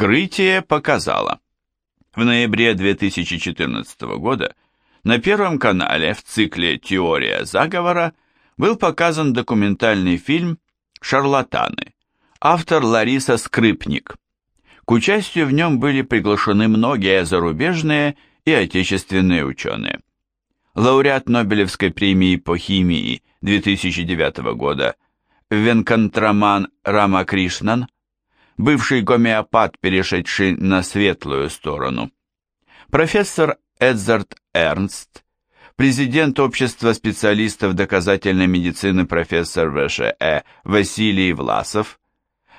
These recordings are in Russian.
Вскрытие показало. В ноябре 2014 года на Первом канале в цикле «Теория заговора» был показан документальный фильм «Шарлатаны». Автор Лариса Скрипник. К участию в нем были приглашены многие зарубежные и отечественные ученые. Лауреат Нобелевской премии по химии 2009 года Венкантраман Рамакришнан, бывший гомеопат, перешедший на светлую сторону, профессор Эдзард Эрнст, президент Общества специалистов доказательной медицины профессор ВШЭ Василий Власов,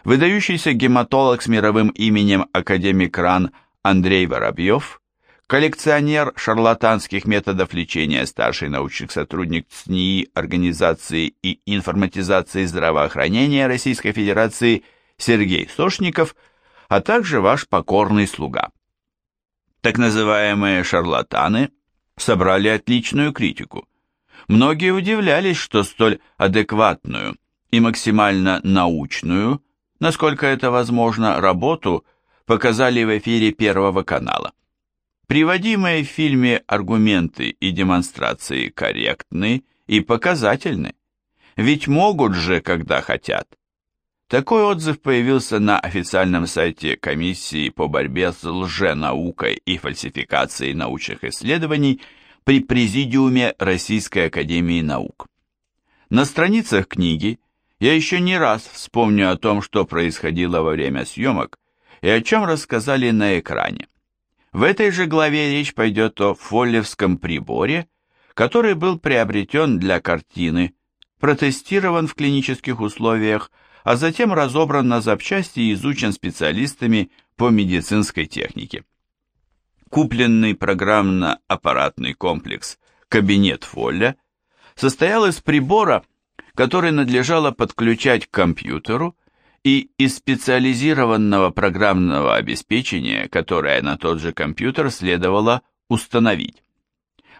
выдающийся гематолог с мировым именем академик РАН Андрей Воробьев, коллекционер шарлатанских методов лечения, старший научный сотрудник ЦНИИ Организации и информатизации здравоохранения Российской Федерации Сергей Сошников, а также ваш покорный слуга. Так называемые шарлатаны собрали отличную критику. Многие удивлялись, что столь адекватную и максимально научную, насколько это возможно, работу показали в эфире Первого канала. Приводимые в фильме аргументы и демонстрации корректны и показательны, ведь могут же, когда хотят. Такой отзыв появился на официальном сайте Комиссии по борьбе с лженаукой и фальсификацией научных исследований при Президиуме Российской Академии Наук. На страницах книги я еще не раз вспомню о том, что происходило во время съемок и о чем рассказали на экране. В этой же главе речь пойдет о фоллевском приборе, который был приобретен для картины, протестирован в клинических условиях, а затем разобран на запчасти и изучен специалистами по медицинской технике. Купленный программно-аппаратный комплекс «Кабинет Фолля» состоял из прибора, который надлежало подключать к компьютеру, и из специализированного программного обеспечения, которое на тот же компьютер следовало установить.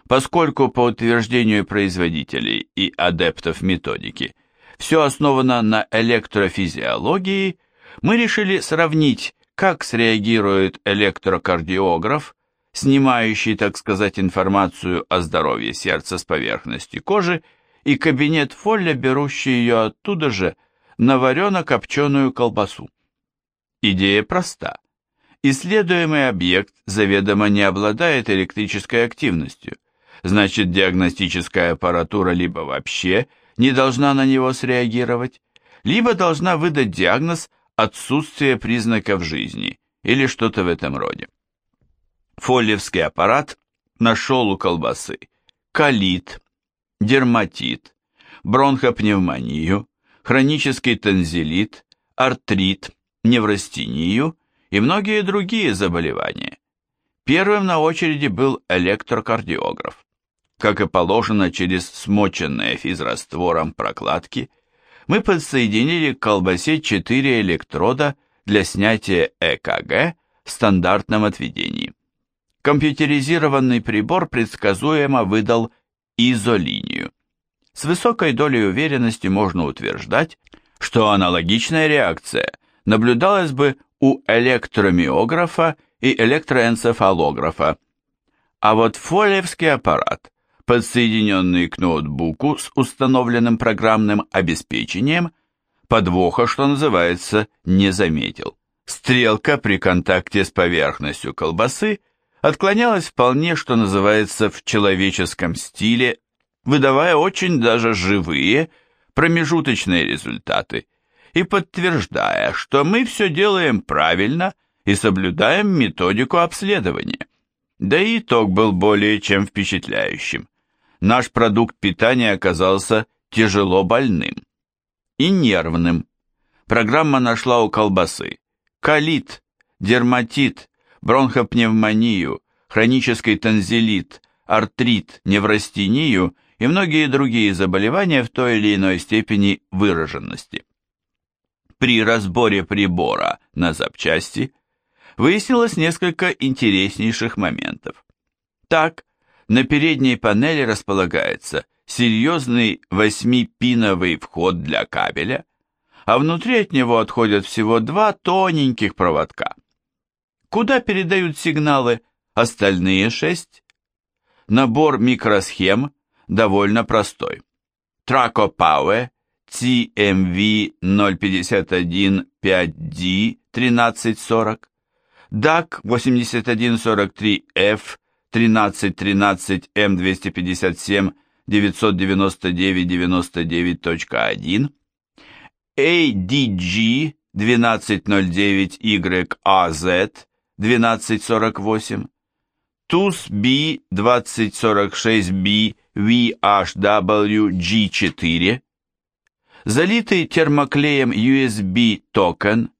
Поскольку по утверждению производителей и адептов методики все основано на электрофизиологии, мы решили сравнить, как среагирует электрокардиограф, снимающий, так сказать, информацию о здоровье сердца с поверхности кожи, и кабинет Фолля, берущий ее оттуда же, на варено-копченую колбасу. Идея проста. Исследуемый объект заведомо не обладает электрической активностью, значит диагностическая аппаратура либо вообще – не должна на него среагировать, либо должна выдать диагноз отсутствие признаков жизни или что-то в этом роде. Фоллевский аппарат нашел у колбасы колит, дерматит, бронхопневмонию, хронический танзелит, артрит, неврастению и многие другие заболевания. Первым на очереди был электрокардиограф как и положено через смоченные физраствором прокладки, мы подсоединили к колбасе 4 электрода для снятия ЭКГ в стандартном отведении. Компьютеризированный прибор предсказуемо выдал изолинию. С высокой долей уверенности можно утверждать, что аналогичная реакция наблюдалась бы у электромиографа и электроэнцефалографа. А вот фолиевский аппарат подсоединенный к ноутбуку с установленным программным обеспечением, подвоха, что называется, не заметил. Стрелка при контакте с поверхностью колбасы отклонялась вполне, что называется, в человеческом стиле, выдавая очень даже живые, промежуточные результаты и подтверждая, что мы все делаем правильно и соблюдаем методику обследования. Да и итог был более чем впечатляющим наш продукт питания оказался тяжело больным и нервным. Программа нашла у колбасы колит, дерматит, бронхопневмонию, хронический танзелит, артрит, неврастению и многие другие заболевания в той или иной степени выраженности. При разборе прибора на запчасти выяснилось несколько интереснейших моментов. Так, на передней панели располагается серьезный восьмипиновый вход для кабеля, а внутри от него отходят всего два тоненьких проводка. Куда передают сигналы остальные шесть? Набор микросхем довольно простой. Traco Power CMV 051 5D 1340, DAC 8143F 1313 M257 999.99.1, ADG 1209YAZ 1248, TUS-B 2046B VHWG4, залитый термоклеем USB токен,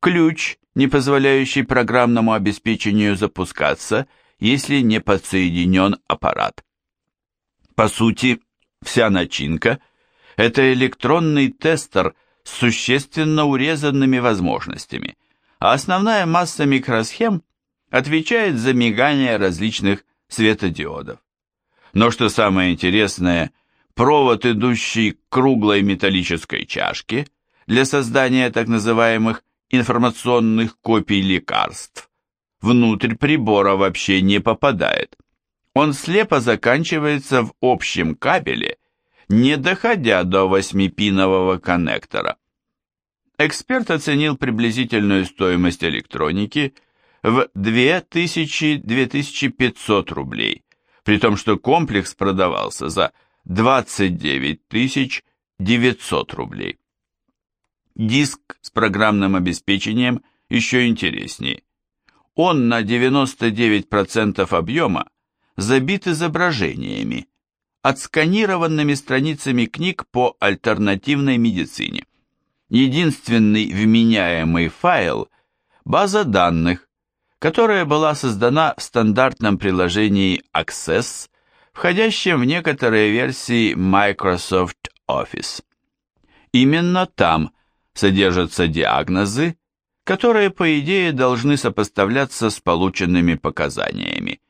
ключ, не позволяющий программному обеспечению запускаться, если не подсоединен аппарат. По сути, вся начинка – это электронный тестер с существенно урезанными возможностями, а основная масса микросхем отвечает за мигание различных светодиодов. Но что самое интересное, провод, идущий к круглой металлической чашке для создания так называемых информационных копий лекарств, внутрь прибора вообще не попадает он слепо заканчивается в общем кабеле, не доходя до восьмипинового коннектора. Эксперт оценил приблизительную стоимость электроники в 2000-2500 рублей, при том, что комплекс продавался за 29 900 рублей. Диск с программным обеспечением еще интереснее. Он на 99% объема забит изображениями, отсканированными страницами книг по альтернативной медицине. Единственный вменяемый файл – база данных, которая была создана в стандартном приложении Access, входящем в некоторые версии Microsoft Office. Именно там содержатся диагнозы, которые, по идее, должны сопоставляться с полученными показаниями.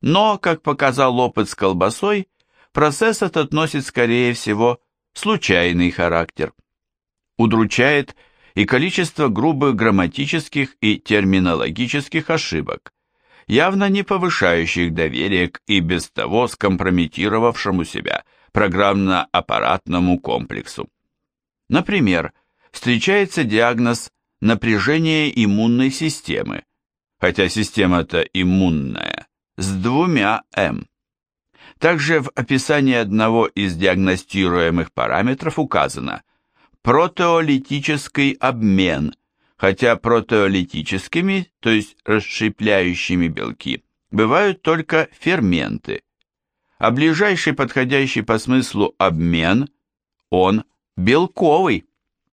Но, как показал опыт с колбасой, процесс этот носит, скорее всего, случайный характер. Удручает и количество грубых грамматических и терминологических ошибок, явно не повышающих доверие к и без того скомпрометировавшему себя программно-аппаратному комплексу. Например, встречается диагноз напряжение иммунной системы, хотя система-то иммунная, с двумя М. Также в описании одного из диагностируемых параметров указано протеолитический обмен, хотя протеолитическими, то есть расщепляющими белки, бывают только ферменты, а ближайший подходящий по смыслу обмен, он белковый.